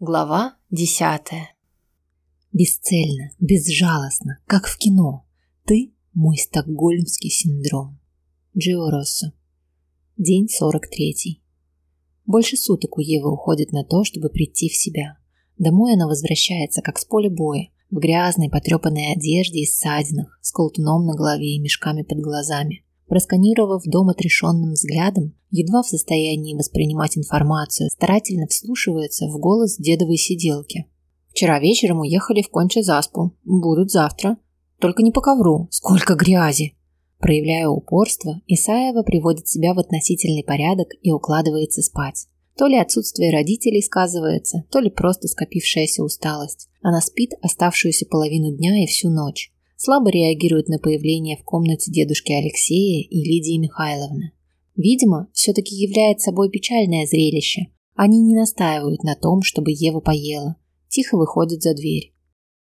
Глава десятая. Бесцельно, безжалостно, как в кино. Ты – мой стокгольмский синдром. Джио Россо. День сорок третий. Больше суток у Евы уходит на то, чтобы прийти в себя. Домой она возвращается, как с поля боя, в грязной, потрепанной одежде и ссадинах, с колтуном на голове и мешками под глазами. Просканировав дом отрешенным взглядом, едва в состоянии воспринимать информацию, старательно вслушивается в голос дедовой сиделки. «Вчера вечером уехали в Конча-Заспу. Будут завтра. Только не по ковру. Сколько грязи!» Проявляя упорство, Исаева приводит себя в относительный порядок и укладывается спать. То ли отсутствие родителей сказывается, то ли просто скопившаяся усталость. Она спит оставшуюся половину дня и всю ночь слабо реагирует на появление в комнате дедушки Алексея и Лидии Михайловны. Видимо, все-таки является собой печальное зрелище. Они не настаивают на том, чтобы Ева поела. Тихо выходит за дверь.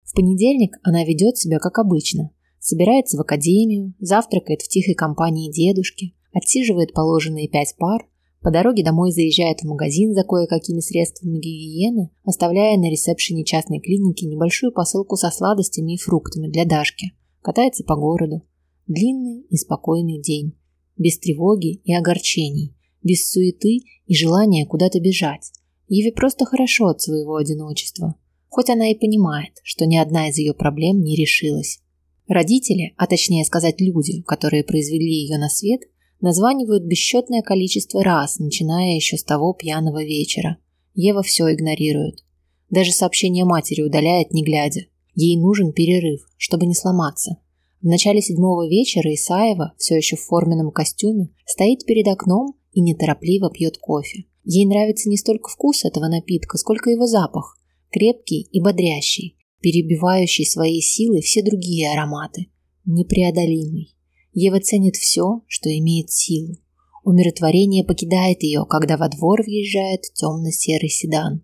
В понедельник она ведет себя как обычно. Собирается в академию, завтракает в тихой компании дедушки, отсиживает положенные пять пар, по дороге домой заезжает в магазин за кое-какими средствами гигиены, оставляя на ресепшене частной клиники небольшую посылку со сладостями и фруктами для Дашки. Катается по городу. Длинный и спокойный день. Без тревоги и огорчений. Без суеты и желания куда-то бежать. Еве просто хорошо от своего одиночества. Хоть она и понимает, что ни одна из ее проблем не решилась. Родители, а точнее сказать люди, которые произвели ее на свет – Названивают бесчетное количество раз, начиная еще с того пьяного вечера. Ева все игнорирует. Даже сообщение матери удаляет, не глядя. Ей нужен перерыв, чтобы не сломаться. В начале седьмого вечера Исаева, все еще в форменном костюме, стоит перед окном и неторопливо пьет кофе. Ей нравится не столько вкус этого напитка, сколько его запах. Крепкий и бодрящий, перебивающий своей силой все другие ароматы. Непреодолимый. Ева ценит все, что имеет силу. Умиротворение покидает ее, когда во двор въезжает темно-серый седан.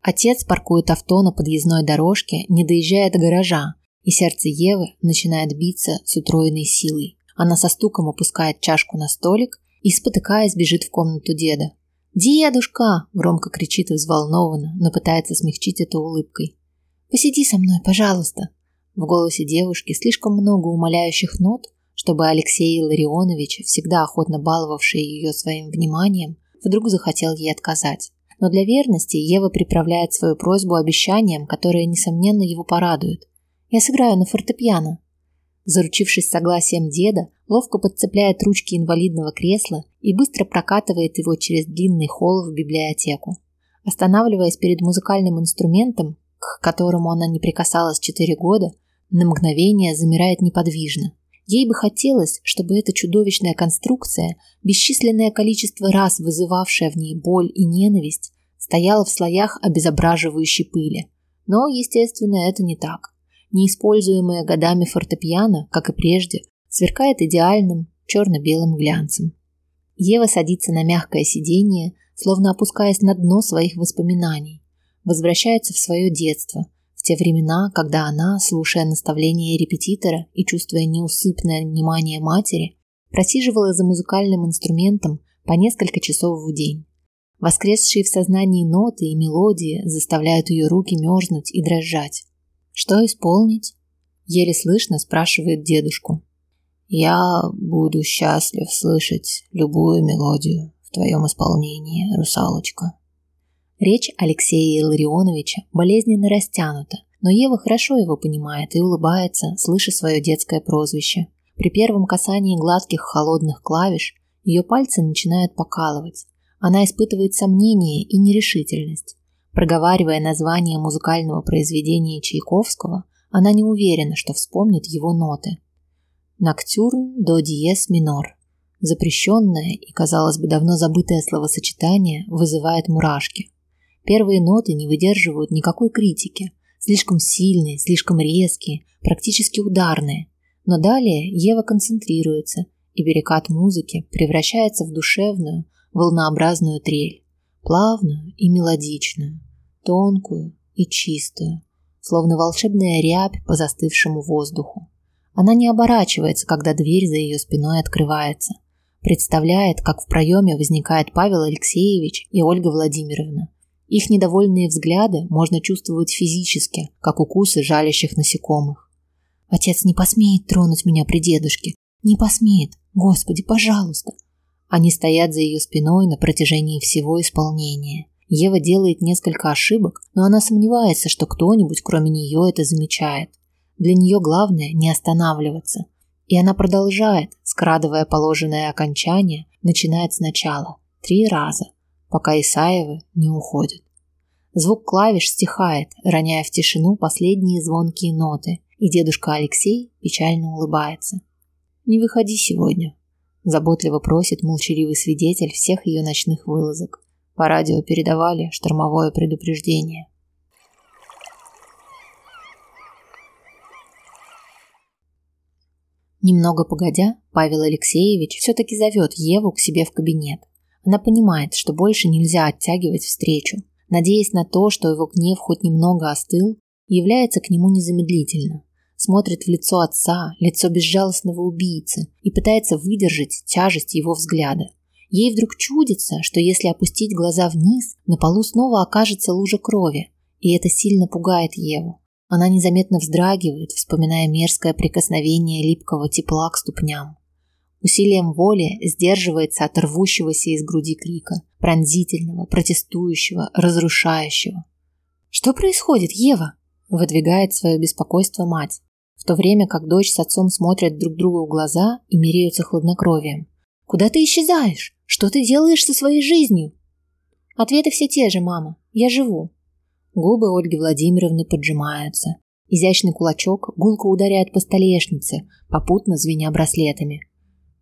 Отец паркует авто на подъездной дорожке, не доезжая до гаража, и сердце Евы начинает биться с утроенной силой. Она со стуком опускает чашку на столик и, спотыкаясь, бежит в комнату деда. «Дедушка!» – громко кричит и взволнованно, но пытается смягчить это улыбкой. «Посиди со мной, пожалуйста!» В голосе девушки слишком много умоляющих нот, чтобы Алексей Илларионович, всегда охотно баловавший ее своим вниманием, вдруг захотел ей отказать. Но для верности Ева приправляет свою просьбу обещанием, которое, несомненно, его порадует. «Я сыграю на фортепиано». Заручившись согласием деда, ловко подцепляет ручки инвалидного кресла и быстро прокатывает его через длинный холл в библиотеку. Останавливаясь перед музыкальным инструментом, к которому она не прикасалась четыре года, на мгновение замирает неподвижно. Ей бы хотелось, чтобы эта чудовищная конструкция, бесчисленное количество раз вызывавшая в ней боль и ненависть, стояла в слоях обезображивающей пыли. Но, естественно, это не так. Неиспользуемое годами фортепиано, как и прежде, сверкает идеальным черно-белым глянцем. Ева садится на мягкое сиденье, словно опускаясь на дно своих воспоминаний. Возвращается в свое детство, в те времена, когда она, слушая наставления репетитора и чувствуя неусыпное внимание матери, просиживала за музыкальным инструментом по несколько часов в день. Воскресшие в сознании ноты и мелодии заставляют ее руки мерзнуть и дрожать. «Что исполнить?» – еле слышно спрашивает дедушку. «Я буду счастлив слышать любую мелодию в твоем исполнении, русалочка», Речь Алексея Илларионовича болезненно растянута, но Ева хорошо его понимает и улыбается, слыша свое детское прозвище. При первом касании гладких холодных клавиш ее пальцы начинают покалывать. Она испытывает сомнение и нерешительность. Проговаривая название музыкального произведения Чайковского, она не уверена, что вспомнит его ноты. Ноктюрн до диез минор. Запрещенное и, казалось бы, давно забытое словосочетание вызывает мурашки. Первые ноты не выдерживают никакой критики, слишком сильные, слишком резкие, практически ударные. Но далее Ева концентрируется, и перекат музыки превращается в душевную, волнообразную трель, плавную и мелодичную, тонкую и чистую, словно волшебная рябь по застывшему воздуху. Она не оборачивается, когда дверь за ее спиной открывается. Представляет, как в проеме возникает Павел Алексеевич и Ольга Владимировна, Их недовольные взгляды можно чувствовать физически, как укусы жалящих насекомых. Отец не посмеет тронуть меня при дедушке. Не посмеет. Господи, пожалуйста. Они стоят за ее спиной на протяжении всего исполнения. Ева делает несколько ошибок, но она сомневается, что кто-нибудь, кроме нее, это замечает. Для нее главное не останавливаться. И она продолжает, скрадывая положенное окончание, начинает сначала, три раза, пока Исаевы не уходят. Звук клавиш стихает, роняя в тишину последние звонкие ноты, и дедушка Алексей печально улыбается. «Не выходи сегодня», – заботливо просит молчаливый свидетель всех ее ночных вылазок. По радио передавали штормовое предупреждение. Немного погодя, Павел Алексеевич все-таки зовет Еву к себе в кабинет. Она понимает, что больше нельзя оттягивать встречу. Надеясь на то, что его гнев хоть немного остыл, является к нему незамедлительно смотрит в лицо отца, лицо безжалостного убийцы и пытается выдержать тяжесть его взгляда. Ей вдруг чудится, что если опустить глаза вниз, на полу снова окажется лужа крови, и это сильно пугает Еву. Она незаметно вздрагивает, вспоминая мерзкое прикосновение липкого тепла к ступням. Усилием воли сдерживается от рвущегося из груди крика, пронзительного, протестующего, разрушающего. «Что происходит, Ева?» – выдвигает свое беспокойство мать в то время как дочь с отцом смотрят друг другу в глаза и меряются хладнокровием. «Куда ты исчезаешь? Что ты делаешь со своей жизнью?» Ответы все те же, мама. Я живу. Губы Ольги Владимировны поджимаются. Изящный кулачок гулко ударяет по столешнице, попутно звеня браслетами.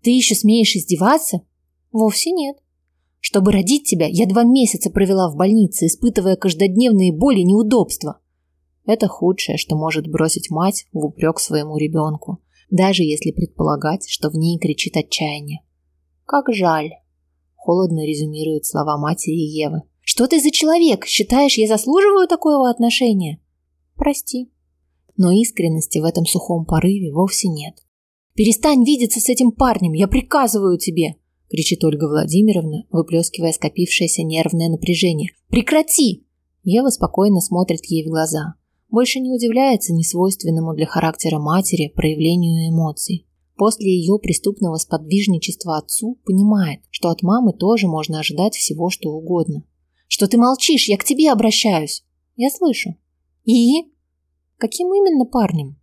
«Ты еще смеешь издеваться?» «Вовсе нет. Чтобы родить тебя, я два месяца провела в больнице, испытывая каждодневные боли и неудобства. Это худшее, что может бросить мать в упрек своему ребенку, даже если предполагать, что в ней кричит отчаяние. «Как жаль!» – холодно резюмирует слова матери Евы. «Что ты за человек? Считаешь, я заслуживаю такого отношения?» «Прости». Но искренности в этом сухом порыве вовсе нет. «Перестань видеться с этим парнем, я приказываю тебе!» – кричит Ольга Владимировна, выплескивая скопившееся нервное напряжение. «Прекрати!» Ева спокойно смотрит ей в глаза больше не удивляется несвойственному для характера матери проявлению эмоций. После ее преступного сподвижничества отцу понимает, что от мамы тоже можно ожидать всего, что угодно. «Что ты молчишь? Я к тебе обращаюсь!» «Я слышу». «И?» «Каким именно парнем?»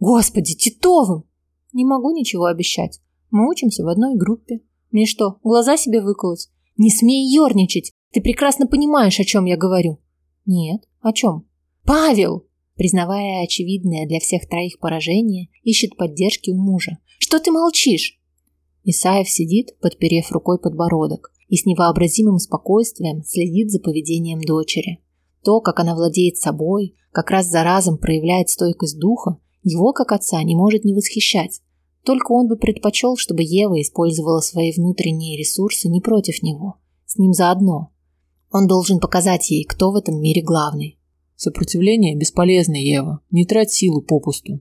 «Господи, Титовым!» «Не могу ничего обещать. Мы учимся в одной группе. Мне что, глаза себе выколоть?» «Не смей ерничать! Ты прекрасно понимаешь, о чем я говорю!» «Нет. О чем?» «Павел!» признавая очевидное для всех троих поражение, ищет поддержки у мужа. «Что ты молчишь?» Исаев сидит, подперев рукой подбородок, и с невообразимым спокойствием следит за поведением дочери. То, как она владеет собой, как раз за разом проявляет стойкость духа, его, как отца, не может не восхищать. Только он бы предпочел, чтобы Ева использовала свои внутренние ресурсы не против него, с ним заодно. Он должен показать ей, кто в этом мире главный. Сопротивление бесполезно, Ева. Не трать силу попусту.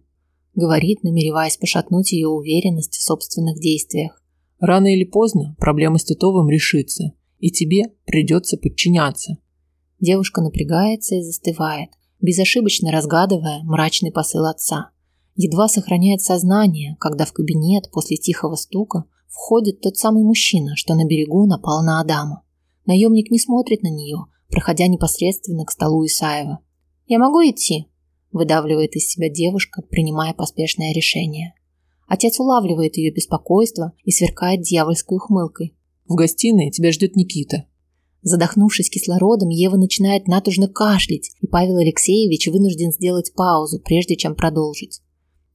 Говорит, намереваясь пошатнуть ее уверенность в собственных действиях. Рано или поздно проблема с Титовым решится, и тебе придется подчиняться. Девушка напрягается и застывает, безошибочно разгадывая мрачный посыл отца. Едва сохраняет сознание, когда в кабинет после тихого стука входит тот самый мужчина, что на берегу напал на Адама. Наемник не смотрит на нее, проходя непосредственно к столу Исаева. «Я могу идти?» – выдавливает из себя девушка, принимая поспешное решение. Отец улавливает ее беспокойство и сверкает дьявольской ухмылкой. «В гостиной тебя ждет Никита». Задохнувшись кислородом, Ева начинает натужно кашлять, и Павел Алексеевич вынужден сделать паузу, прежде чем продолжить.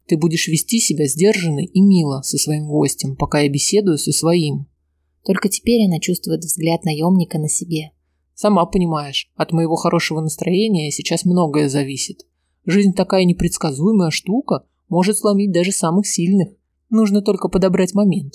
«Ты будешь вести себя сдержанно и мило со своим гостем, пока я беседую со своим». Только теперь она чувствует взгляд наемника на себе. Сама понимаешь, от моего хорошего настроения сейчас многое зависит. Жизнь такая непредсказуемая штука, может сломить даже самых сильных. Нужно только подобрать момент.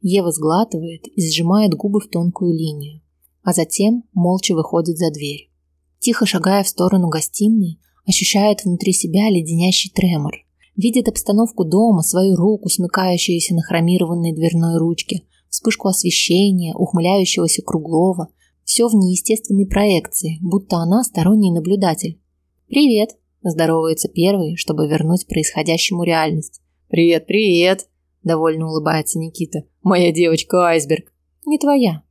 Ева сглатывает и сжимает губы в тонкую линию, а затем молча выходит за дверь. Тихо шагая в сторону гостиной, ощущает внутри себя леденящий тремор. Видит обстановку дома, свою руку, смыкающуюся на хромированной дверной ручке, вспышку освещения, ухмыляющегося круглого, Все в неестественной проекции, будто она сторонний наблюдатель. «Привет!» – здоровается первый, чтобы вернуть происходящему реальность. «Привет, привет!» – довольно улыбается Никита. «Моя девочка Айсберг!» «Не твоя!»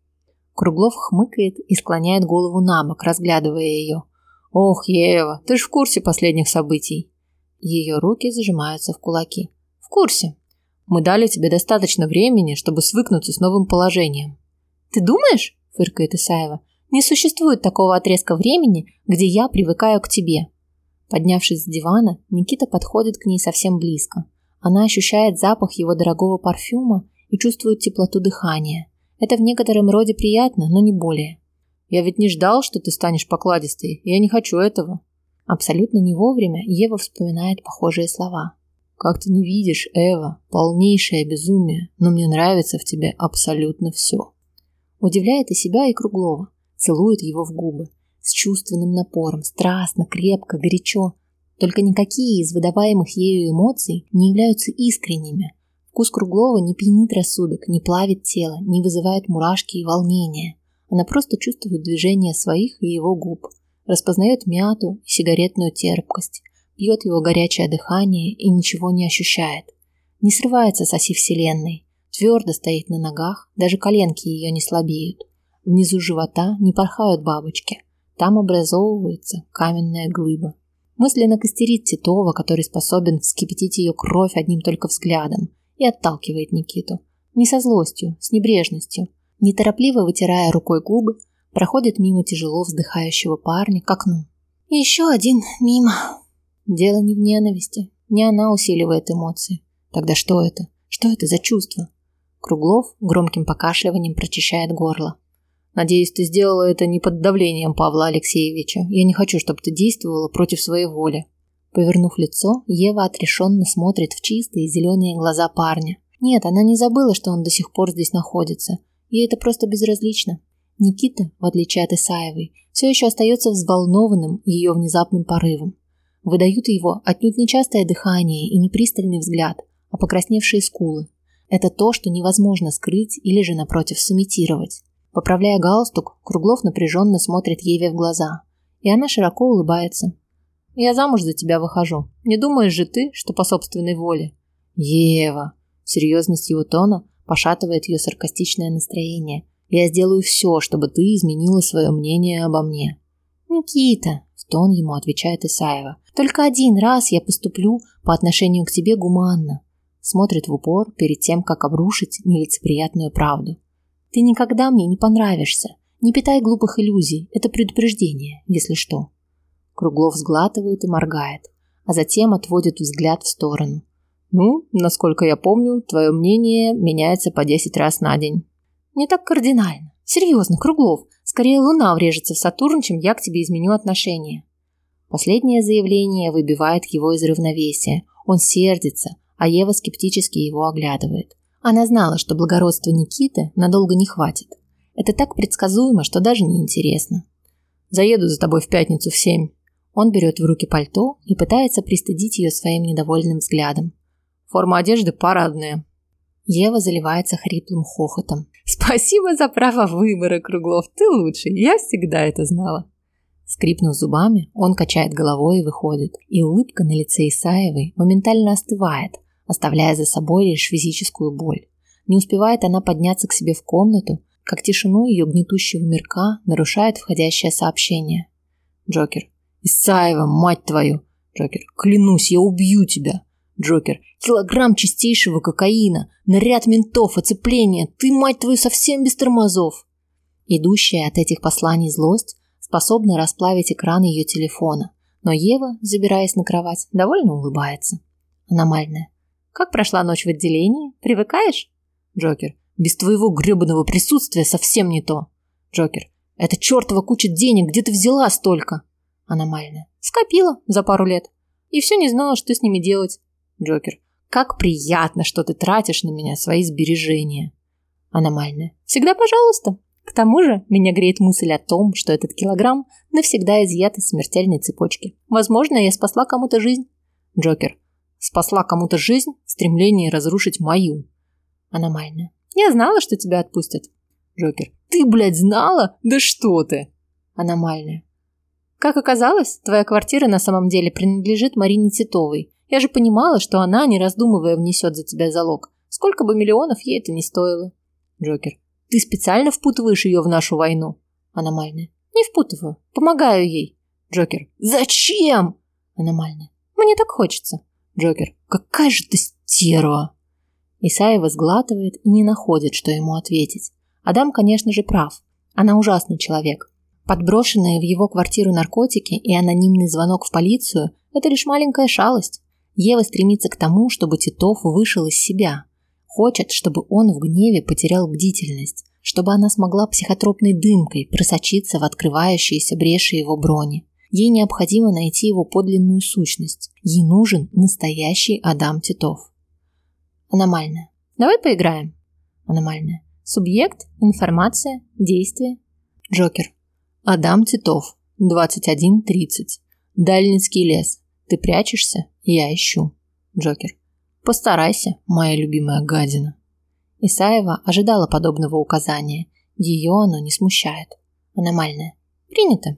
Круглов хмыкает и склоняет голову на бок, разглядывая ее. «Ох, Ева, ты ж в курсе последних событий!» Ее руки зажимаются в кулаки. «В курсе!» «Мы дали тебе достаточно времени, чтобы свыкнуться с новым положением». «Ты думаешь?» – фыркает Исаева. «Не существует такого отрезка времени, где я привыкаю к тебе». Поднявшись с дивана, Никита подходит к ней совсем близко. Она ощущает запах его дорогого парфюма и чувствует теплоту дыхания. Это в некотором роде приятно, но не более. Я ведь не ждал, что ты станешь покладистой. Я не хочу этого. Абсолютно не вовремя Ева вспоминает похожие слова. Как ты не видишь, Эва, полнейшее безумие, но мне нравится в тебе абсолютно все. Удивляет и себя, и Круглова. Целует его в губы. С чувственным напором, страстно, крепко, горячо. Только никакие из выдаваемых ею эмоций не являются искренними, Вкус Круглова не пьянит рассудок, не плавит тело, не вызывает мурашки и волнения. Она просто чувствует движение своих и его губ, распознает мяту и сигаретную терпкость, пьет его горячее дыхание и ничего не ощущает. Не срывается с оси вселенной, твердо стоит на ногах, даже коленки ее не слабеют. Внизу живота не порхают бабочки, там образовывается каменная глыба. Мысленно костерит Титова, который способен вскипятить ее кровь одним только взглядом, и отталкивает Никиту. Не со злостью, с небрежностью. Неторопливо вытирая рукой губы, проходит мимо тяжело вздыхающего парня к окну. И еще один мимо. Дело не в ненависти. Не она усиливает эмоции. Тогда что это? Что это за чувство? Круглов громким покашливанием прочищает горло. Надеюсь, ты сделала это не под давлением Павла Алексеевича. Я не хочу, чтобы ты действовала против своей воли. Повернув лицо, Ева отрешенно смотрит в чистые зеленые глаза парня. Нет, она не забыла, что он до сих пор здесь находится. Ей это просто безразлично. Никита, в отличие от Исаевой, все еще остается взволнованным ее внезапным порывом. Выдают его отнюдь нечастое дыхание и непристальный взгляд, а покрасневшие скулы. Это то, что невозможно скрыть или же, напротив, сымитировать. Поправляя галстук, Круглов напряженно смотрит Еве в глаза, и она широко улыбается, я замуж за тебя выхожу. Не думаешь же ты, что по собственной воле? Ева. Серьезность его тона пошатывает ее саркастичное настроение. Я сделаю все, чтобы ты изменила свое мнение обо мне. Никита, в тон ему отвечает Исаева. Только один раз я поступлю по отношению к тебе гуманно. Смотрит в упор перед тем, как обрушить нелицеприятную правду. Ты никогда мне не понравишься. Не питай глупых иллюзий. Это предупреждение, если что. Круглов сглатывает и моргает, а затем отводит взгляд в сторону. Ну, насколько я помню, твое мнение меняется по десять раз на день. Не так кардинально. Серьезно, Круглов. Скорее Луна врежется в Сатурн, чем я к тебе изменю отношения. Последнее заявление выбивает его из равновесия. Он сердится, а Ева скептически его оглядывает. Она знала, что благородства Никиты надолго не хватит. Это так предсказуемо, что даже не интересно. Заеду за тобой в пятницу в семь. Он берет в руки пальто и пытается пристыдить ее своим недовольным взглядом. Форма одежды парадная. Ева заливается хриплым хохотом. Спасибо за право выбора, Круглов. Ты лучший. Я всегда это знала. Скрипнув зубами, он качает головой и выходит. И улыбка на лице Исаевой моментально остывает, оставляя за собой лишь физическую боль. Не успевает она подняться к себе в комнату, как тишину ее гнетущего мирка нарушает входящее сообщение. Джокер, Исаева, мать твою. Джокер. Клянусь, я убью тебя. Джокер. Килограмм чистейшего кокаина. Наряд ментов, оцепление. Ты, мать твою, совсем без тормозов. Идущая от этих посланий злость способна расплавить экран ее телефона. Но Ева, забираясь на кровать, довольно улыбается. Аномальная. Как прошла ночь в отделении? Привыкаешь? Джокер. Без твоего гребаного присутствия совсем не то. Джокер. Это чертова куча денег, где ты взяла столько? Аномальная. Скопила за пару лет. И все не знала, что с ними делать. Джокер. Как приятно, что ты тратишь на меня свои сбережения. Аномальная. Всегда пожалуйста. К тому же меня греет мысль о том, что этот килограмм навсегда изъят из смертельной цепочки. Возможно, я спасла кому-то жизнь. Джокер. Спасла кому-то жизнь в стремлении разрушить мою. Аномальная. Я знала, что тебя отпустят. Джокер. Ты, блядь, знала? Да что ты? Аномальная. Как оказалось, твоя квартира на самом деле принадлежит Марине Титовой. Я же понимала, что она, не раздумывая, внесет за тебя залог. Сколько бы миллионов ей это не стоило. Джокер. Ты специально впутываешь ее в нашу войну? Аномальная. Не впутываю. Помогаю ей. Джокер. Зачем? Аномальная. Мне так хочется. Джокер. Какая же ты стерва. Исаева сглатывает и не находит, что ему ответить. Адам, конечно же, прав. Она ужасный человек. Подброшенные в его квартиру наркотики и анонимный звонок в полицию – это лишь маленькая шалость. Ева стремится к тому, чтобы Титов вышел из себя. Хочет, чтобы он в гневе потерял бдительность, чтобы она смогла психотропной дымкой просочиться в открывающиеся бреши его брони. Ей необходимо найти его подлинную сущность. Ей нужен настоящий Адам Титов. Аномальная. Давай поиграем. Аномальная. Субъект, информация, действие. Джокер. Адам Титов. 21.30. Дальницкий лес. Ты прячешься? Я ищу. Джокер. Постарайся, моя любимая гадина. Исаева ожидала подобного указания. Ее оно не смущает. Аномальное. Принято.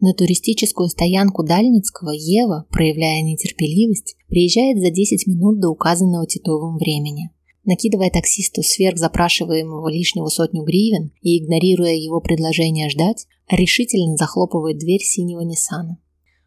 На туристическую стоянку Дальницкого Ева, проявляя нетерпеливость, приезжает за 10 минут до указанного Титовым времени. Накидывая таксисту сверх запрашиваемого лишнего сотню гривен и игнорируя его предложение ждать, решительно захлопывает дверь синего Ниссана.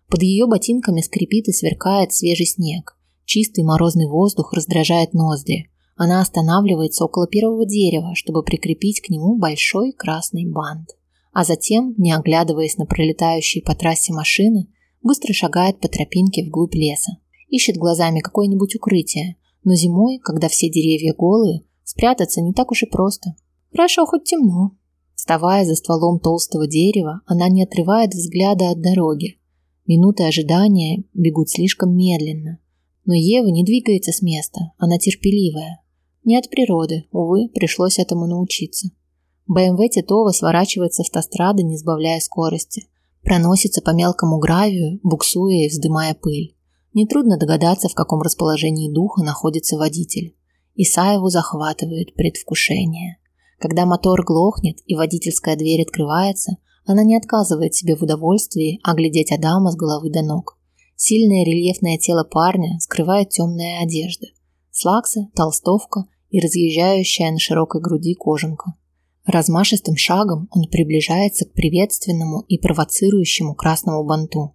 Под ее ботинками скрипит и сверкает свежий снег. Чистый морозный воздух раздражает ноздри. Она останавливается около первого дерева, чтобы прикрепить к нему большой красный бант. А затем, не оглядываясь на пролетающие по трассе машины, быстро шагает по тропинке вглубь леса. Ищет глазами какое-нибудь укрытие, но зимой, когда все деревья голые, спрятаться не так уж и просто. Хорошо, хоть темно. Вставая за стволом толстого дерева, она не отрывает взгляда от дороги, Минуты ожидания бегут слишком медленно. Но Ева не двигается с места, она терпеливая. Не от природы, увы, пришлось этому научиться. БМВ Титова сворачивает с автострады, не сбавляя скорости. Проносится по мелкому гравию, буксуя и вздымая пыль. Нетрудно догадаться, в каком расположении духа находится водитель. Исаеву захватывает предвкушение. Когда мотор глохнет и водительская дверь открывается, она не отказывает себе в удовольствии оглядеть Адама с головы до ног. Сильное рельефное тело парня скрывает темная одежда. Слаксы, толстовка и разъезжающая на широкой груди кожанка. Размашистым шагом он приближается к приветственному и провоцирующему красному банту.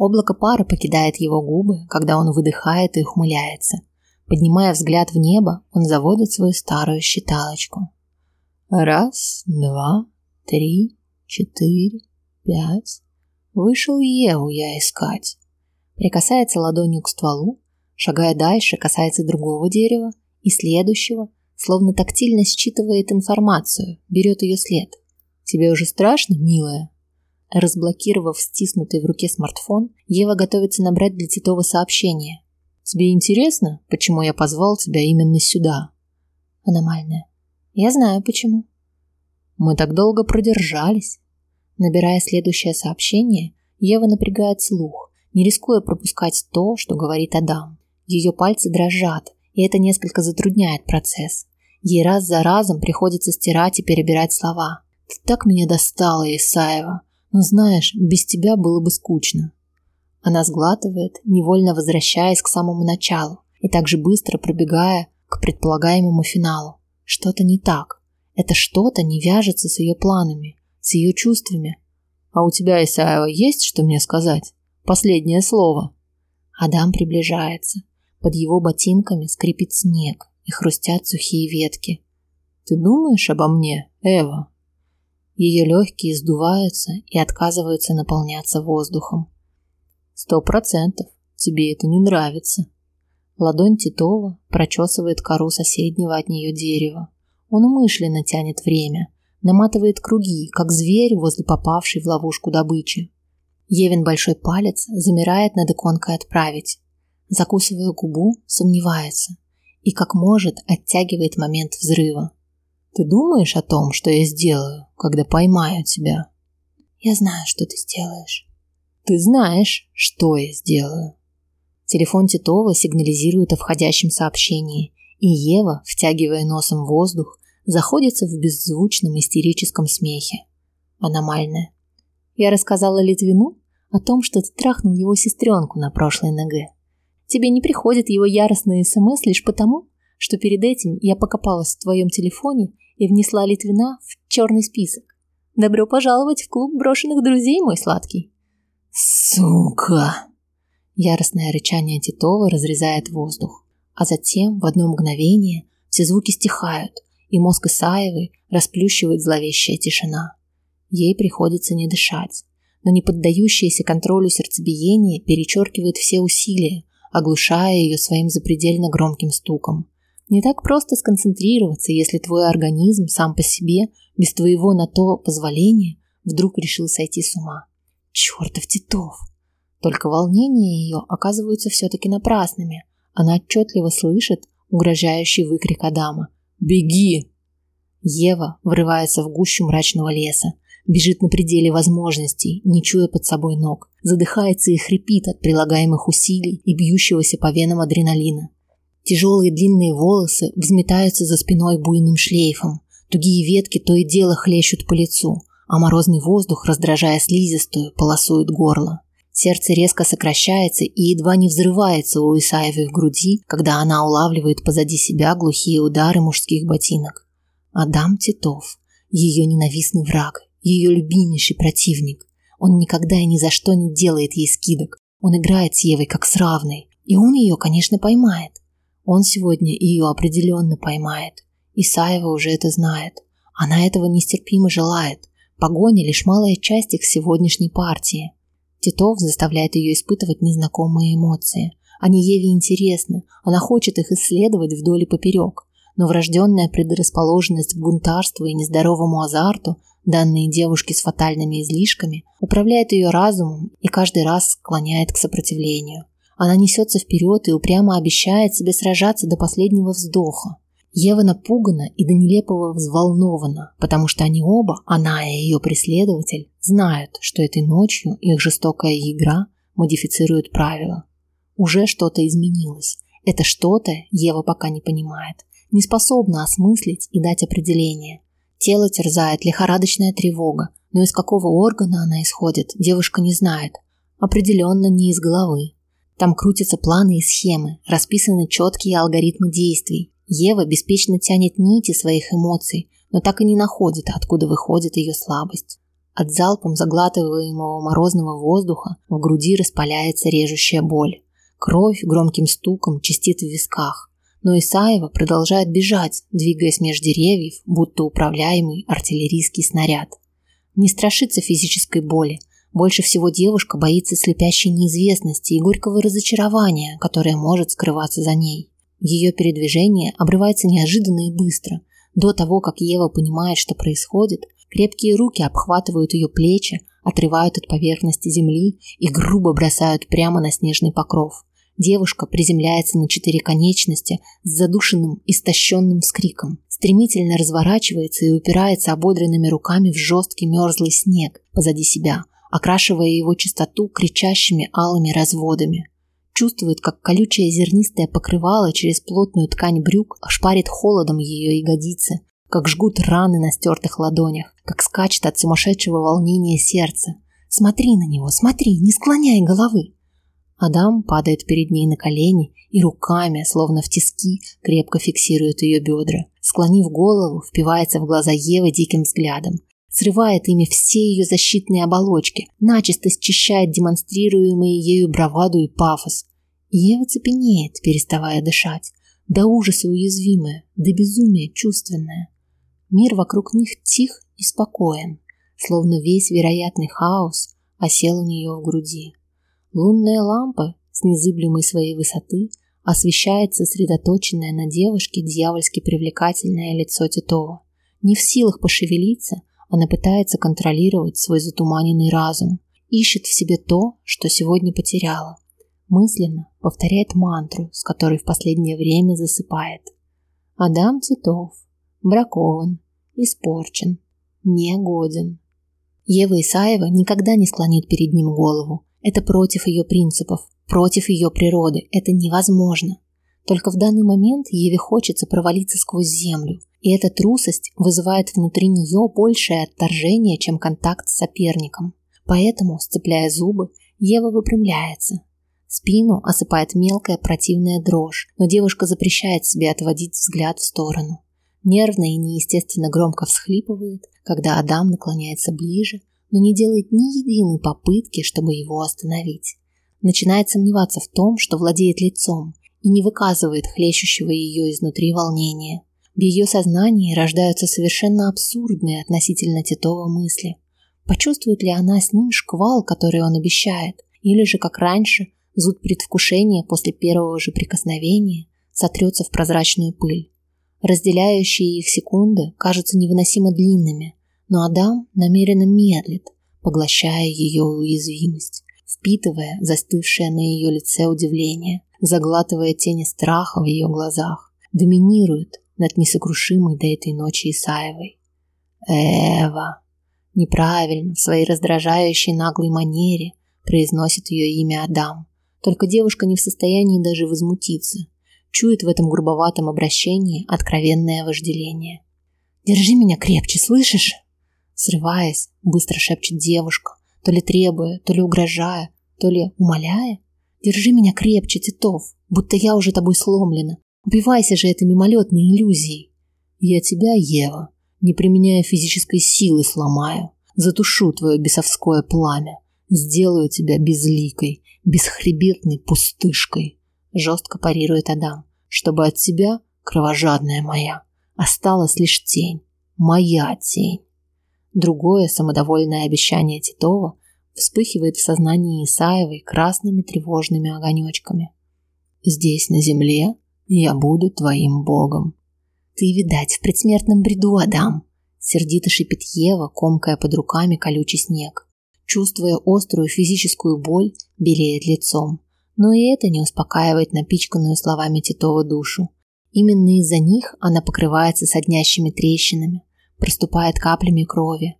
Облако пара покидает его губы, когда он выдыхает и ухмыляется. Поднимая взгляд в небо, он заводит свою старую считалочку. Раз, два, три, четыре, пять. Вышел Еву я искать. Прикасается ладонью к стволу, шагая дальше, касается другого дерева и следующего, словно тактильно считывает информацию, берет ее след. Тебе уже страшно, милая? Разблокировав стиснутый в руке смартфон, Ева готовится набрать для Титова сообщение. Тебе интересно, почему я позвал тебя именно сюда? Аномальная. Я знаю почему. Мы так долго продержались. Набирая следующее сообщение, Ева напрягает слух, не рискуя пропускать то, что говорит Адам. Ее пальцы дрожат, и это несколько затрудняет процесс. Ей раз за разом приходится стирать и перебирать слова. «Ты так меня достала, Исаева, но знаешь, без тебя было бы скучно». Она сглатывает, невольно возвращаясь к самому началу и также быстро пробегая к предполагаемому финалу. Что-то не так. Это что-то не вяжется с ее планами, с ее чувствами. А у тебя, Исаева, есть что мне сказать? Последнее слово. Адам приближается. Под его ботинками скрипит снег и хрустят сухие ветки. Ты думаешь обо мне, Эва? Ее легкие сдуваются и отказываются наполняться воздухом. Сто процентов. Тебе это не нравится. Ладонь Титова прочесывает кору соседнего от нее дерева. Он умышленно тянет время, наматывает круги, как зверь возле попавшей в ловушку добычи. Евин большой палец замирает над иконкой «Отправить». Закусывая губу, сомневается и, как может, оттягивает момент взрыва. «Ты думаешь о том, что я сделаю, когда поймаю тебя?» «Я знаю, что ты сделаешь». «Ты знаешь, что я сделаю». Телефон Титова сигнализирует о входящем сообщении, и Ева, втягивая носом воздух, заходится в беззвучном истерическом смехе. Аномальное. Я рассказала Литвину о том, что ты трахнул его сестренку на прошлой НГ. Тебе не приходит его яростный СМС лишь потому, что перед этим я покопалась в твоем телефоне и внесла Литвина в черный список. Добро пожаловать в клуб брошенных друзей, мой сладкий. Сука! Яростное рычание Титова разрезает воздух, а затем в одно мгновение все звуки стихают, и мозг Исаевой расплющивает зловещая тишина. Ей приходится не дышать, но не поддающееся контролю сердцебиение перечеркивает все усилия, оглушая ее своим запредельно громким стуком. Не так просто сконцентрироваться, если твой организм сам по себе, без твоего на то позволения, вдруг решил сойти с ума. Чертов Титов! Только волнения ее оказываются все-таки напрасными. Она отчетливо слышит угрожающий выкрик Адама. «Беги!» Ева врывается в гущу мрачного леса, бежит на пределе возможностей, не чуя под собой ног, задыхается и хрипит от прилагаемых усилий и бьющегося по венам адреналина. Тяжелые длинные волосы взметаются за спиной буйным шлейфом, тугие ветки то и дело хлещут по лицу, а морозный воздух, раздражая слизистую, полосует горло. Сердце резко сокращается и едва не взрывается у Исаевой в груди, когда она улавливает позади себя глухие удары мужских ботинок. Адам Титов, ее ненавистный враг, ее любимейший противник. Он никогда и ни за что не делает ей скидок. Он играет с Евой как с равной. И он ее, конечно, поймает. Он сегодня ее определенно поймает. Исаева уже это знает. Она этого нестерпимо желает. Погоня лишь малая часть их сегодняшней партии. Титов заставляет ее испытывать незнакомые эмоции. Они Еве интересны, она хочет их исследовать вдоль и поперек. Но врожденная предрасположенность к бунтарству и нездоровому азарту, данные девушке с фатальными излишками, управляет ее разумом и каждый раз склоняет к сопротивлению. Она несется вперед и упрямо обещает себе сражаться до последнего вздоха. Ева напугана и до нелепого взволнована, потому что они оба, она и ее преследователь, знают, что этой ночью их жестокая игра модифицирует правила. Уже что-то изменилось. Это что-то Ева пока не понимает, не способна осмыслить и дать определение. Тело терзает лихорадочная тревога, но из какого органа она исходит, девушка не знает. Определенно не из головы. Там крутятся планы и схемы, расписаны четкие алгоритмы действий, Ева беспечно тянет нити своих эмоций, но так и не находит, откуда выходит ее слабость. От залпом заглатываемого морозного воздуха в груди распаляется режущая боль. Кровь громким стуком чистит в висках. Но Исаева продолжает бежать, двигаясь меж деревьев, будто управляемый артиллерийский снаряд. Не страшится физической боли. Больше всего девушка боится слепящей неизвестности и горького разочарования, которое может скрываться за ней. Ее передвижение обрывается неожиданно и быстро. До того, как Ева понимает, что происходит, крепкие руки обхватывают ее плечи, отрывают от поверхности земли и грубо бросают прямо на снежный покров. Девушка приземляется на четыре конечности с задушенным, истощенным скриком, стремительно разворачивается и упирается ободренными руками в жесткий мерзлый снег позади себя, окрашивая его чистоту кричащими алыми разводами чувствует, как колючее зернистое покрывало через плотную ткань брюк шпарит холодом ее ягодицы, как жгут раны на стертых ладонях, как скачет от сумасшедшего волнения сердце. Смотри на него, смотри, не склоняй головы. Адам падает перед ней на колени и руками, словно в тиски, крепко фиксирует ее бедра. Склонив голову, впивается в глаза Евы диким взглядом, срывает ими все ее защитные оболочки, начисто счищает демонстрируемые ею браваду и пафос. Ева цепенеет, переставая дышать, до ужаса уязвимая, до безумия чувственная. Мир вокруг них тих и спокоен, словно весь вероятный хаос осел у нее в груди. Лунная лампа с незыблемой своей высоты освещает сосредоточенное на девушке дьявольски привлекательное лицо Титова. Не в силах пошевелиться, она пытается контролировать свой затуманенный разум, ищет в себе то, что сегодня потеряла мысленно повторяет мантру, с которой в последнее время засыпает. Адам Титов, бракован, испорчен, негоден. Ева Исаева никогда не склонит перед ним голову. Это против ее принципов, против ее природы. Это невозможно. Только в данный момент Еве хочется провалиться сквозь землю, и эта трусость вызывает внутри нее большее отторжение, чем контакт с соперником. Поэтому, сцепляя зубы, Ева выпрямляется. Спину осыпает мелкая противная дрожь, но девушка запрещает себе отводить взгляд в сторону. Нервно и неестественно громко всхлипывает, когда Адам наклоняется ближе, но не делает ни единой попытки, чтобы его остановить. Начинает сомневаться в том, что владеет лицом, и не выказывает хлещущего ее изнутри волнения. В ее сознании рождаются совершенно абсурдные относительно Титова мысли. Почувствует ли она с ним шквал, который он обещает, или же, как раньше, зуд предвкушения после первого же прикосновения сотрется в прозрачную пыль. Разделяющие их секунды кажутся невыносимо длинными, но Адам намеренно медлит, поглощая ее уязвимость, впитывая застывшее на ее лице удивление, заглатывая тени страха в ее глазах, доминирует над несокрушимой до этой ночи Исаевой. Эва. Неправильно, в своей раздражающей наглой манере произносит ее имя Адам. Только девушка не в состоянии даже возмутиться. Чует в этом грубоватом обращении откровенное вожделение. «Держи меня крепче, слышишь?» Срываясь, быстро шепчет девушка, то ли требуя, то ли угрожая, то ли умоляя. «Держи меня крепче, Титов, будто я уже тобой сломлена. Убивайся же этой мимолетной иллюзией». «Я тебя, Ева, не применяя физической силы, сломаю. Затушу твое бесовское пламя. Сделаю тебя безликой, бесхребетной пустышкой», жестко парирует Адам, «чтобы от тебя, кровожадная моя, осталась лишь тень, моя тень». Другое самодовольное обещание Титова вспыхивает в сознании Исаевой красными тревожными огонечками. «Здесь, на земле, я буду твоим богом». «Ты, видать, в предсмертном бреду, Адам!» Сердито шипит Ева, комкая под руками колючий снег. Чувствуя острую физическую боль, белеет лицом. Но и это не успокаивает напичканную словами Титова душу. Именно из-за них она покрывается соднящими трещинами, проступает каплями крови.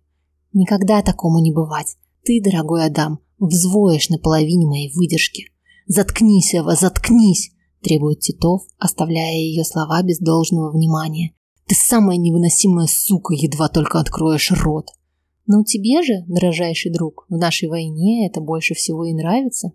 Никогда такому не бывать. Ты, дорогой Адам, взвоешь на половине моей выдержки. Заткнись, Эва, заткнись, требует Титов, оставляя ее слова без должного внимания. Ты самая невыносимая сука, едва только откроешь рот. Но тебе же, дорожайший друг, в нашей войне это больше всего и нравится?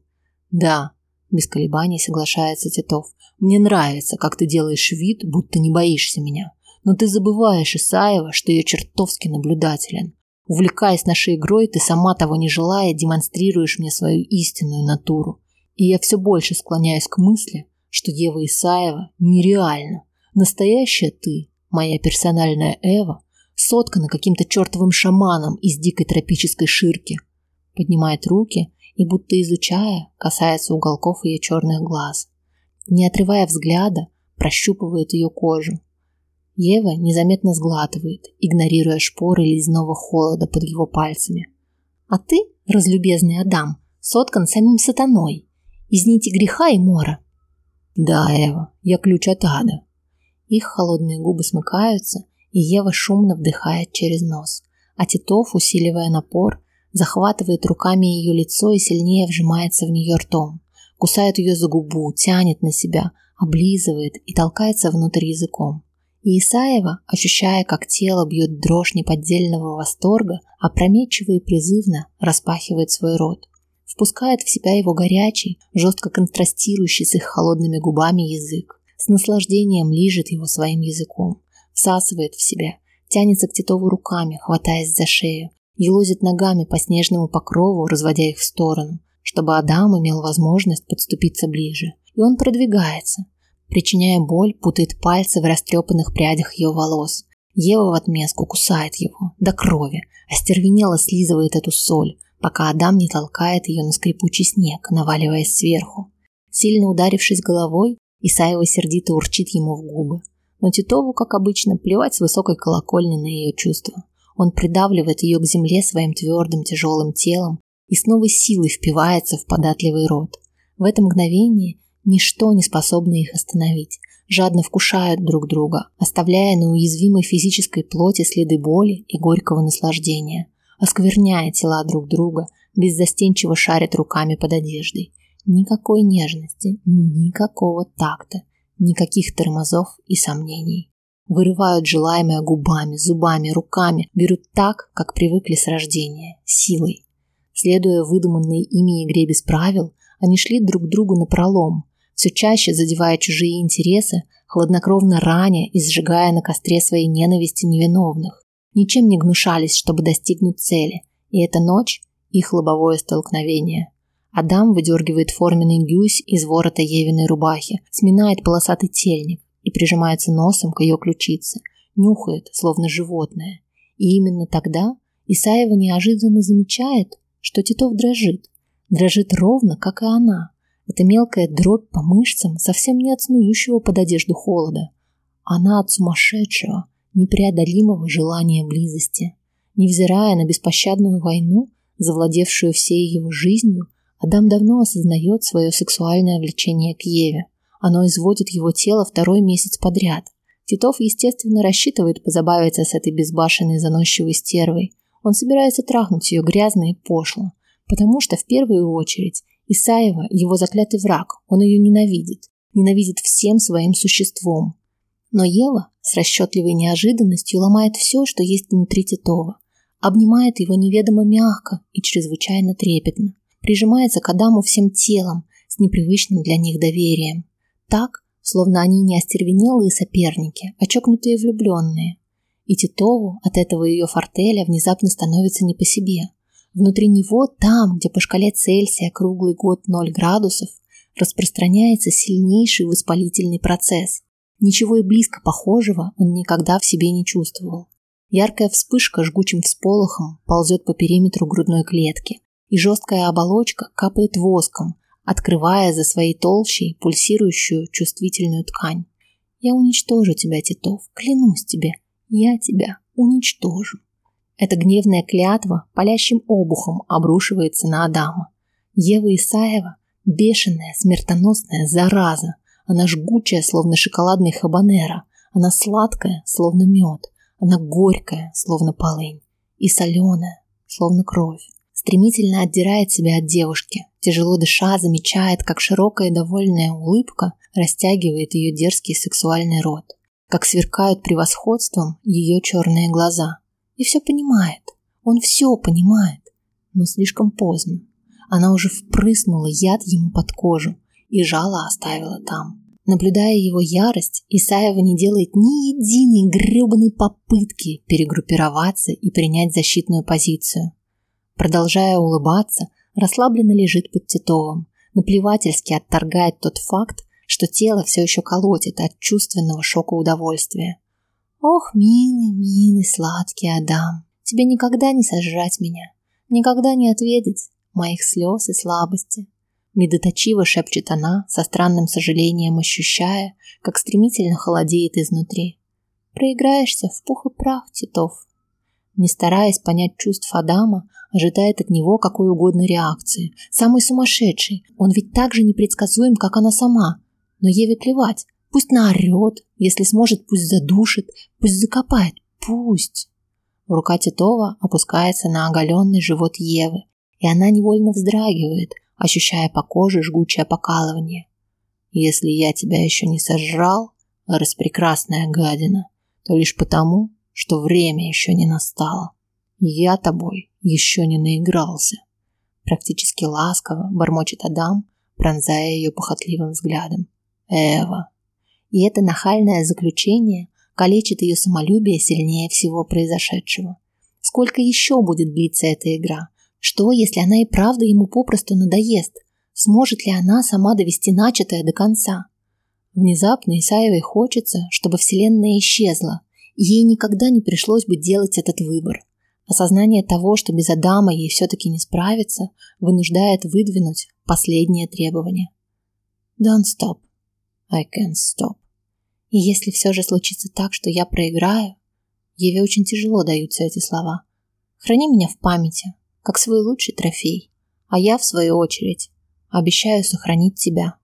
Да, без колебаний соглашается Титов. Мне нравится, как ты делаешь вид, будто не боишься меня. Но ты забываешь, Исаева, что я чертовски наблюдателен. Увлекаясь нашей игрой, ты сама того не желая демонстрируешь мне свою истинную натуру. И я все больше склоняюсь к мысли, что Ева Исаева нереальна. Настоящая ты, моя персональная Эва, соткана каким-то чертовым шаманом из дикой тропической ширки. Поднимает руки и, будто изучая, касается уголков ее черных глаз. Не отрывая взгляда, прощупывает ее кожу, Ева незаметно сглатывает, игнорируя шпоры ледяного холода под его пальцами. А ты, разлюбезный Адам, соткан самим сатаной, из нити греха и мора. Да, Ева, я ключ от ада. Их холодные губы смыкаются, и Ева шумно вдыхает через нос, а Титов, усиливая напор, захватывает руками ее лицо и сильнее вжимается в нее ртом, кусает ее за губу, тянет на себя, облизывает и толкается внутрь языком. И Исаева, ощущая, как тело бьет дрожь неподдельного восторга, опрометчиво и призывно распахивает свой рот. Впускает в себя его горячий, жестко контрастирующий с их холодными губами язык. С наслаждением лижет его своим языком. Всасывает в себя, тянется к Титову руками, хватаясь за шею, елозит ногами по снежному покрову, разводя их в сторону, чтобы Адам имел возможность подступиться ближе. И он продвигается, Причиняя боль, путает пальцы в растрепанных прядях ее волос. Ева в отместку кусает его до крови, остервенело слизывает эту соль, пока Адам не толкает ее на скрипучий снег, наваливаясь сверху. Сильно ударившись головой, Исаева сердито урчит ему в губы. Но Титову, как обычно, плевать с высокой колокольни на ее чувства. Он придавливает ее к земле своим твердым тяжелым телом и с новой силой впивается в податливый рот. В это мгновение Ничто не способно их остановить. Жадно вкушают друг друга, оставляя на уязвимой физической плоти следы боли и горького наслаждения. Оскверняя тела друг друга, беззастенчиво шарят руками под одеждой. Никакой нежности, никакого такта, никаких тормозов и сомнений. Вырывают желаемое губами, зубами, руками, берут так, как привыкли с рождения, силой. Следуя выдуманной ими игре без правил, они шли друг к другу на пролом, все чаще задевая чужие интересы, хладнокровно раня и сжигая на костре своей ненависти невиновных. Ничем не гнушались, чтобы достигнуть цели, и эта ночь – их лобовое столкновение. Адам выдергивает форменный гюсь из ворота Евиной рубахи, сминает полосатый тельник и прижимается носом к ее ключице, нюхает, словно животное. И именно тогда Исаева неожиданно замечает, что Титов дрожит. Дрожит ровно, как и она. Это мелкая дробь по мышцам, совсем не от снующего под одежду холода. Она от сумасшедшего, непреодолимого желания близости. Невзирая на беспощадную войну, завладевшую всей его жизнью, Адам давно осознает свое сексуальное влечение к Еве. Оно изводит его тело второй месяц подряд. Титов, естественно, рассчитывает позабавиться с этой безбашенной заносчивой стервой. Он собирается трахнуть ее грязно и пошло, потому что в первую очередь Исаева – его заклятый враг, он ее ненавидит, ненавидит всем своим существом. Но Ева с расчетливой неожиданностью ломает все, что есть внутри Титова, обнимает его неведомо мягко и чрезвычайно трепетно, прижимается к Адаму всем телом с непривычным для них доверием. Так, словно они не остервенелые соперники, а чокнутые влюбленные. И Титову от этого ее фортеля внезапно становится не по себе. Внутри него, там, где по шкале Цельсия круглый год 0 градусов, распространяется сильнейший воспалительный процесс. Ничего и близко похожего он никогда в себе не чувствовал. Яркая вспышка жгучим всполохом ползет по периметру грудной клетки, и жесткая оболочка капает воском, открывая за своей толщей пульсирующую чувствительную ткань. Я уничтожу тебя, Титов, клянусь тебе, я тебя уничтожу. Эта гневная клятва палящим обухом обрушивается на Адама. Ева Исаева – бешеная, смертоносная зараза. Она жгучая, словно шоколадный хабанеро. Она сладкая, словно мед. Она горькая, словно полынь. И соленая, словно кровь. Стремительно отдирает себя от девушки. Тяжело дыша, замечает, как широкая довольная улыбка растягивает ее дерзкий сексуальный рот. Как сверкают превосходством ее черные глаза – и все понимает. Он все понимает. Но слишком поздно. Она уже впрыснула яд ему под кожу и жало оставила там. Наблюдая его ярость, Исаева не делает ни единой гребаной попытки перегруппироваться и принять защитную позицию. Продолжая улыбаться, расслабленно лежит под Титовым, наплевательски отторгает тот факт, что тело все еще колотит от чувственного шока удовольствия. Ох, милый, милый, сладкий Адам, тебе никогда не сожрать меня, никогда не отведать моих слез и слабости. Медоточиво шепчет она, со странным сожалением ощущая, как стремительно холодеет изнутри. Проиграешься в пух и прах, Титов. Не стараясь понять чувств Адама, ожидает от него какой угодно реакции. Самый сумасшедший, он ведь так же непредсказуем, как она сама. Но Еве плевать, Пусть наорет, если сможет, пусть задушит, пусть закопает, пусть. Рука Титова опускается на оголенный живот Евы, и она невольно вздрагивает, ощущая по коже жгучее покалывание. Если я тебя еще не сожрал, распрекрасная гадина, то лишь потому, что время еще не настало. Я тобой еще не наигрался. Практически ласково бормочет Адам, пронзая ее похотливым взглядом. Эва, и это нахальное заключение калечит ее самолюбие сильнее всего произошедшего. Сколько еще будет длиться эта игра? Что, если она и правда ему попросту надоест? Сможет ли она сама довести начатое до конца? Внезапно Исаевой хочется, чтобы Вселенная исчезла, ей никогда не пришлось бы делать этот выбор. Осознание того, что без Адама ей все-таки не справиться, вынуждает выдвинуть последнее требование. Don't stop. I can't stop. И если все же случится так, что я проиграю, Еве очень тяжело даются эти слова. Храни меня в памяти, как свой лучший трофей, а я, в свою очередь, обещаю сохранить тебя.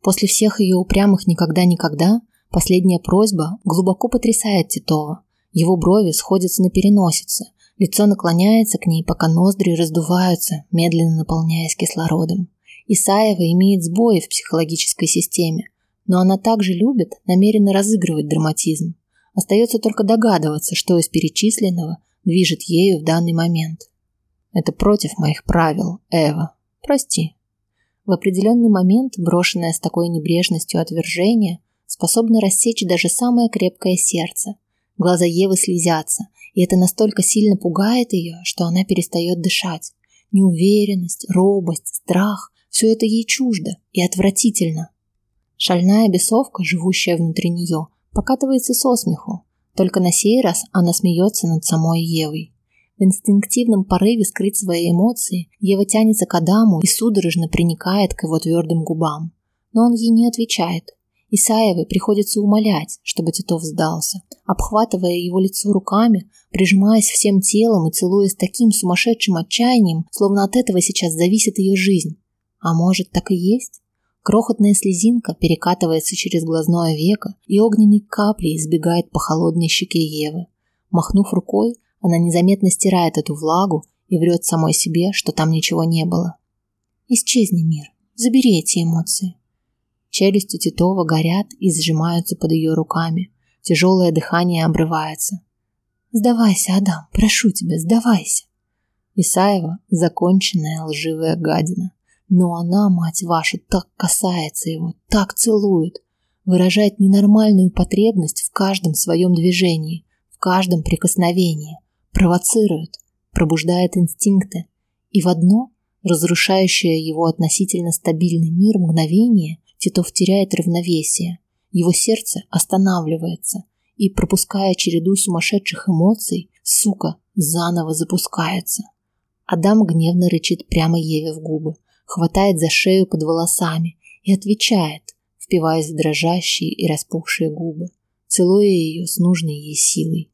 После всех ее упрямых «никогда-никогда» последняя просьба глубоко потрясает Титова. Его брови сходятся на переносице, лицо наклоняется к ней, пока ноздри раздуваются, медленно наполняясь кислородом. Исаева имеет сбои в психологической системе, но она также любит намеренно разыгрывать драматизм. Остается только догадываться, что из перечисленного движет ею в данный момент. Это против моих правил, Эва. Прости. В определенный момент, брошенное с такой небрежностью отвержение, способно рассечь даже самое крепкое сердце. Глаза Евы слезятся, и это настолько сильно пугает ее, что она перестает дышать. Неуверенность, робость, страх – все это ей чуждо и отвратительно. Шальная бесовка, живущая внутри нее, покатывается со смеху. Только на сей раз она смеется над самой Евой. В инстинктивном порыве скрыть свои эмоции Ева тянется к Адаму и судорожно приникает к его твердым губам. Но он ей не отвечает. Исаевой приходится умолять, чтобы Титов сдался, обхватывая его лицо руками, прижимаясь всем телом и целуя с таким сумасшедшим отчаянием, словно от этого сейчас зависит ее жизнь. А может, так и есть? Крохотная слезинка перекатывается через глазное веко и огненной каплей избегает по холодной щеке Евы. Махнув рукой, она незаметно стирает эту влагу и врет самой себе, что там ничего не было. Исчезни, мир. Забери эти эмоции. Челюсти Титова горят и сжимаются под ее руками. Тяжелое дыхание обрывается. Сдавайся, Адам, прошу тебя, сдавайся. Исаева – законченная лживая гадина. Но она, мать ваша, так касается его, так целует, выражает ненормальную потребность в каждом своем движении, в каждом прикосновении, провоцирует, пробуждает инстинкты. И в одно, разрушающее его относительно стабильный мир мгновение, Титов теряет равновесие. Его сердце останавливается и, пропуская череду сумасшедших эмоций, сука, заново запускается. Адам гневно рычит прямо Еве в губы хватает за шею под волосами и отвечает, впиваясь в дрожащие и распухшие губы, целуя ее с нужной ей силой.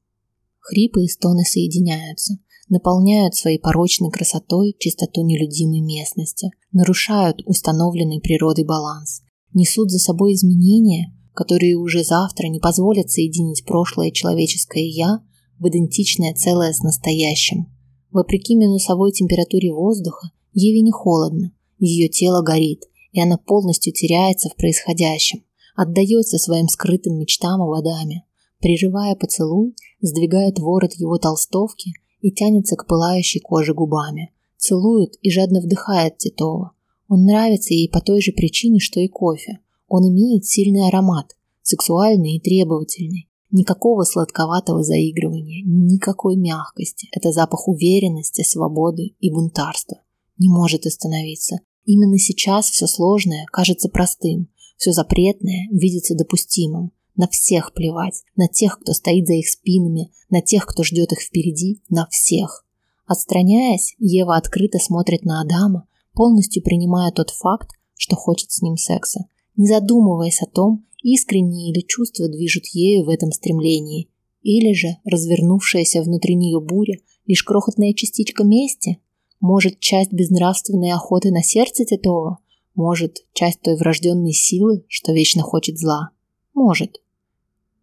Хрипы и стоны соединяются, наполняют своей порочной красотой чистоту нелюдимой местности, нарушают установленный природой баланс, несут за собой изменения, которые уже завтра не позволят соединить прошлое человеческое «я» в идентичное целое с настоящим. Вопреки минусовой температуре воздуха, Еве не холодно, ее тело горит, и она полностью теряется в происходящем, отдается своим скрытым мечтам о Адаме. Прерывая поцелуй, сдвигает ворот его толстовки и тянется к пылающей коже губами. Целует и жадно вдыхает Титова. Он нравится ей по той же причине, что и кофе. Он имеет сильный аромат, сексуальный и требовательный. Никакого сладковатого заигрывания, никакой мягкости. Это запах уверенности, свободы и бунтарства. Не может остановиться. Именно сейчас все сложное кажется простым, все запретное видится допустимым. На всех плевать, на тех, кто стоит за их спинами, на тех, кто ждет их впереди, на всех. Отстраняясь, Ева открыто смотрит на Адама, полностью принимая тот факт, что хочет с ним секса, не задумываясь о том, искренние или чувства движут ею в этом стремлении, или же развернувшаяся внутри нее буря лишь крохотная частичка мести – может, часть безнравственной охоты на сердце Титова? Может, часть той врожденной силы, что вечно хочет зла? Может.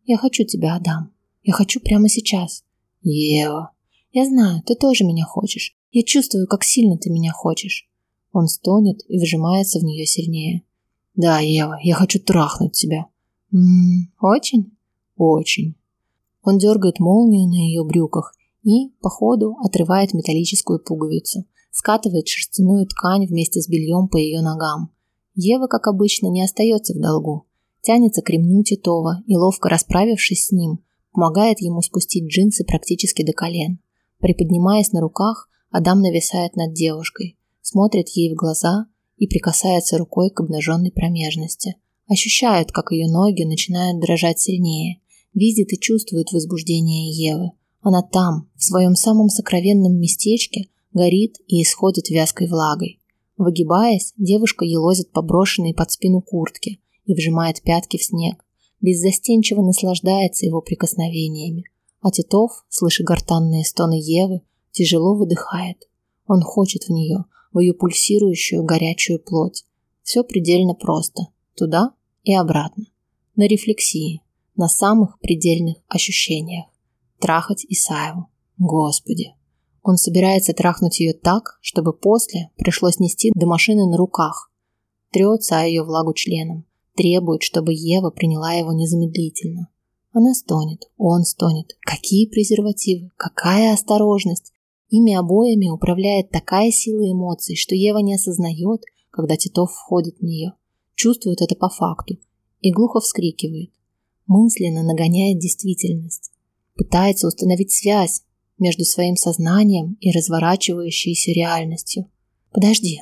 Я хочу тебя, Адам. Я хочу прямо сейчас. Ева. Я знаю, ты тоже меня хочешь. Я чувствую, как сильно ты меня хочешь. Он стонет и вжимается в нее сильнее. Да, Ева, я хочу трахнуть тебя. Ммм, очень? Очень. Он дергает молнию на ее брюках и, по ходу, отрывает металлическую пуговицу, скатывает шерстяную ткань вместе с бельем по ее ногам. Ева, как обычно, не остается в долгу. Тянется к ремню Титова и, ловко расправившись с ним, помогает ему спустить джинсы практически до колен. Приподнимаясь на руках, Адам нависает над девушкой, смотрит ей в глаза и прикасается рукой к обнаженной промежности. Ощущает, как ее ноги начинают дрожать сильнее, видит и чувствует возбуждение Евы. Она там, в своем самом сокровенном местечке, горит и исходит вязкой влагой. Выгибаясь, девушка елозит по брошенной под спину куртке и вжимает пятки в снег, беззастенчиво наслаждается его прикосновениями. А Титов, слыша гортанные стоны Евы, тяжело выдыхает. Он хочет в нее, в ее пульсирующую горячую плоть. Все предельно просто. Туда и обратно. На рефлексии, на самых предельных ощущениях трахать Исаеву. Господи. Он собирается трахнуть ее так, чтобы после пришлось нести до машины на руках, трется о ее влагу членом, требует, чтобы Ева приняла его незамедлительно. Она стонет, он стонет. Какие презервативы, какая осторожность. Ими обоими управляет такая сила эмоций, что Ева не осознает, когда Титов входит в нее. Чувствует это по факту и глухо вскрикивает. Мысленно нагоняет действительность. Пытается установить связь между своим сознанием и разворачивающейся реальностью. Подожди.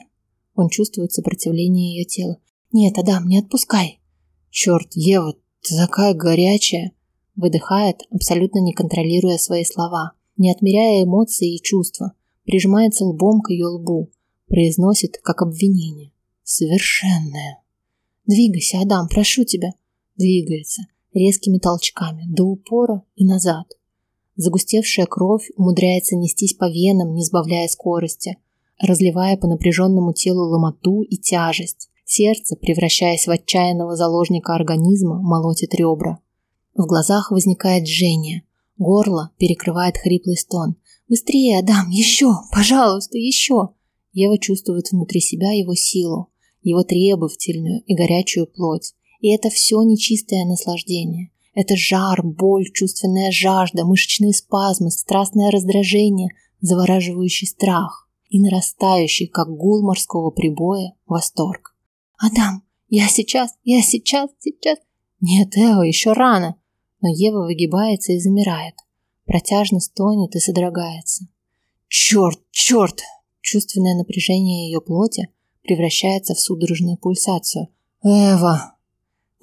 Он чувствует сопротивление ее тела. Нет, Адам, не отпускай. Черт, Ева, ты такая горячая. Выдыхает, абсолютно не контролируя свои слова, не отмеряя эмоции и чувства, прижимается лбом к ее лбу, произносит как обвинение. Совершенная. Двигайся, Адам, прошу тебя. Двигается резкими толчками до упора и назад. Загустевшая кровь умудряется нестись по венам, не сбавляя скорости, разливая по напряженному телу ломоту и тяжесть. Сердце, превращаясь в отчаянного заложника организма, молотит ребра. В глазах возникает жжение. Горло перекрывает хриплый стон. «Быстрее, Адам, еще! Пожалуйста, еще!» Ева чувствует внутри себя его силу, его требовательную и горячую плоть. И это все нечистое наслаждение. Это жар, боль, чувственная жажда, мышечные спазмы, страстное раздражение, завораживающий страх и нарастающий, как гул морского прибоя, восторг. «Адам, я сейчас, я сейчас, сейчас...» «Нет, Эва, еще рано!» Но Ева выгибается и замирает. Протяжно стонет и содрогается. «Черт, черт!» Чувственное напряжение ее плоти превращается в судорожную пульсацию. «Эва!»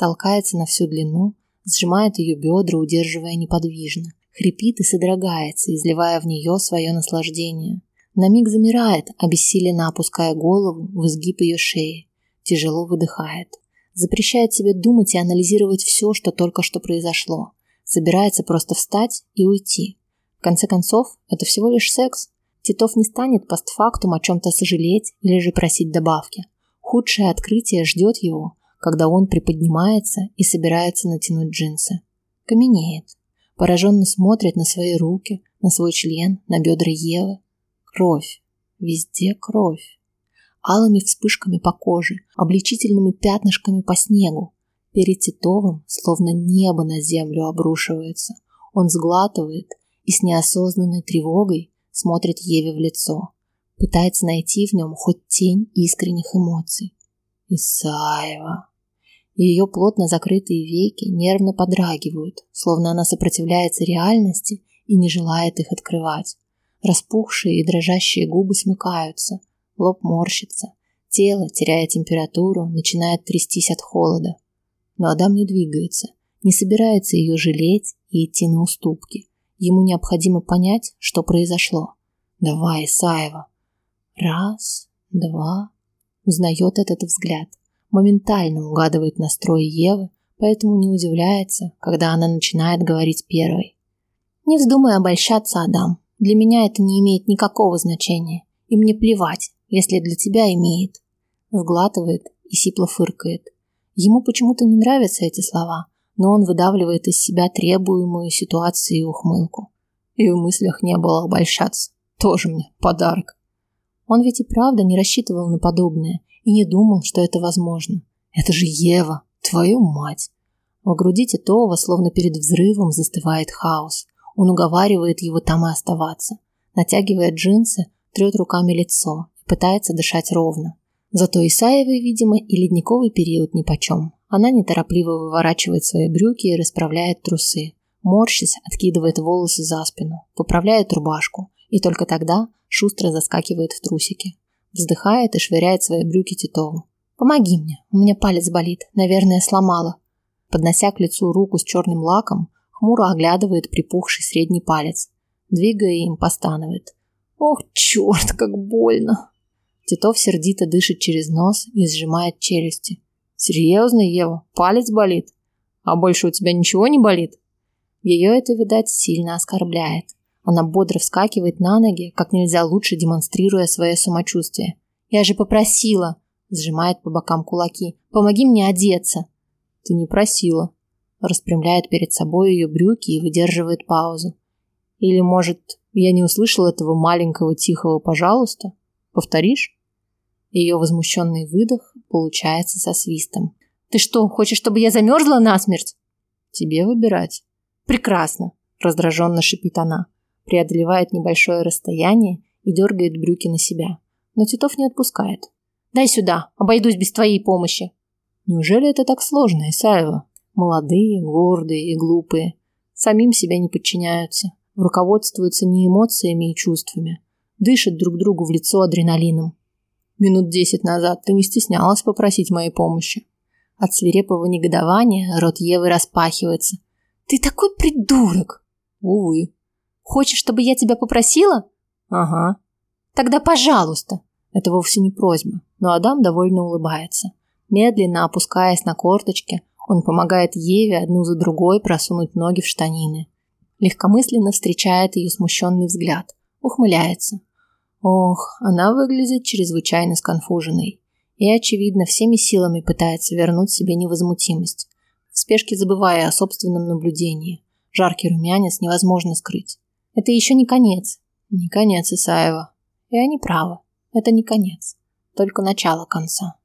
Толкается на всю длину, сжимает ее бедра, удерживая неподвижно. Хрипит и содрогается, изливая в нее свое наслаждение. На миг замирает, обессиленно опуская голову в изгиб ее шеи тяжело выдыхает. Запрещает себе думать и анализировать все, что только что произошло. Собирается просто встать и уйти. В конце концов, это всего лишь секс. Титов не станет постфактум о чем-то сожалеть или же просить добавки. Худшее открытие ждет его, когда он приподнимается и собирается натянуть джинсы. Каменеет. Пораженно смотрит на свои руки, на свой член, на бедра Евы. Кровь. Везде кровь алыми вспышками по коже, обличительными пятнышками по снегу. Перед Титовым словно небо на землю обрушивается. Он сглатывает и с неосознанной тревогой смотрит Еве в лицо. Пытается найти в нем хоть тень искренних эмоций. Исаева. Ее плотно закрытые веки нервно подрагивают, словно она сопротивляется реальности и не желает их открывать. Распухшие и дрожащие губы смыкаются – лоб морщится, тело, теряя температуру, начинает трястись от холода. Но Адам не двигается, не собирается ее жалеть и идти на уступки. Ему необходимо понять, что произошло. Давай, Исаева. Раз, два. Узнает этот взгляд. Моментально угадывает настрой Евы, поэтому не удивляется, когда она начинает говорить первой. Не вздумай обольщаться, Адам. Для меня это не имеет никакого значения. И мне плевать, если для тебя имеет. Сглатывает и сипло фыркает. Ему почему-то не нравятся эти слова, но он выдавливает из себя требуемую ситуацию и ухмылку. И в мыслях не было обольщаться. Тоже мне подарок. Он ведь и правда не рассчитывал на подобное и не думал, что это возможно. Это же Ева, твою мать. В груди Титова, словно перед взрывом, застывает хаос. Он уговаривает его там и оставаться. Натягивая джинсы, трет руками лицо, пытается дышать ровно. Зато Исаевой, видимо, и ледниковый период нипочем. Она неторопливо выворачивает свои брюки и расправляет трусы. Морщись, откидывает волосы за спину, поправляет рубашку. И только тогда шустро заскакивает в трусики. Вздыхает и швыряет свои брюки Титову. «Помоги мне, у меня палец болит, наверное, сломала». Поднося к лицу руку с черным лаком, хмуро оглядывает припухший средний палец. Двигая им, постанывает. «Ох, черт, как больно!» Титов сердито дышит через нос и сжимает челюсти. «Серьезно, Ева? Палец болит? А больше у тебя ничего не болит?» Ее это, видать, сильно оскорбляет. Она бодро вскакивает на ноги, как нельзя лучше демонстрируя свое самочувствие. «Я же попросила!» Сжимает по бокам кулаки. «Помоги мне одеться!» «Ты не просила!» Распрямляет перед собой ее брюки и выдерживает паузу. «Или, может, я не услышал этого маленького тихого «пожалуйста»?» Повторишь? Ее возмущенный выдох получается со свистом. «Ты что, хочешь, чтобы я замерзла насмерть?» «Тебе выбирать». «Прекрасно», – раздраженно шипит она. Преодолевает небольшое расстояние и дергает брюки на себя. Но Титов не отпускает. «Дай сюда, обойдусь без твоей помощи». Неужели это так сложно, Исаева? Молодые, гордые и глупые. Самим себя не подчиняются. Руководствуются не эмоциями и чувствами. Дышат друг другу в лицо адреналином. Минут десять назад ты не стеснялась попросить моей помощи. От свирепого негодования рот Евы распахивается. «Ты такой придурок!» «Увы». «Хочешь, чтобы я тебя попросила?» «Ага». «Тогда пожалуйста». Это вовсе не просьба, но Адам довольно улыбается. Медленно опускаясь на корточки, он помогает Еве одну за другой просунуть ноги в штанины. Легкомысленно встречает ее смущенный взгляд. Ухмыляется. Ох, она выглядит чрезвычайно сконфуженной. И, очевидно, всеми силами пытается вернуть себе невозмутимость. В спешке забывая о собственном наблюдении. Жаркий румянец невозможно скрыть. Это еще не конец. Не конец Исаева. И они правы. Это не конец. Только начало конца.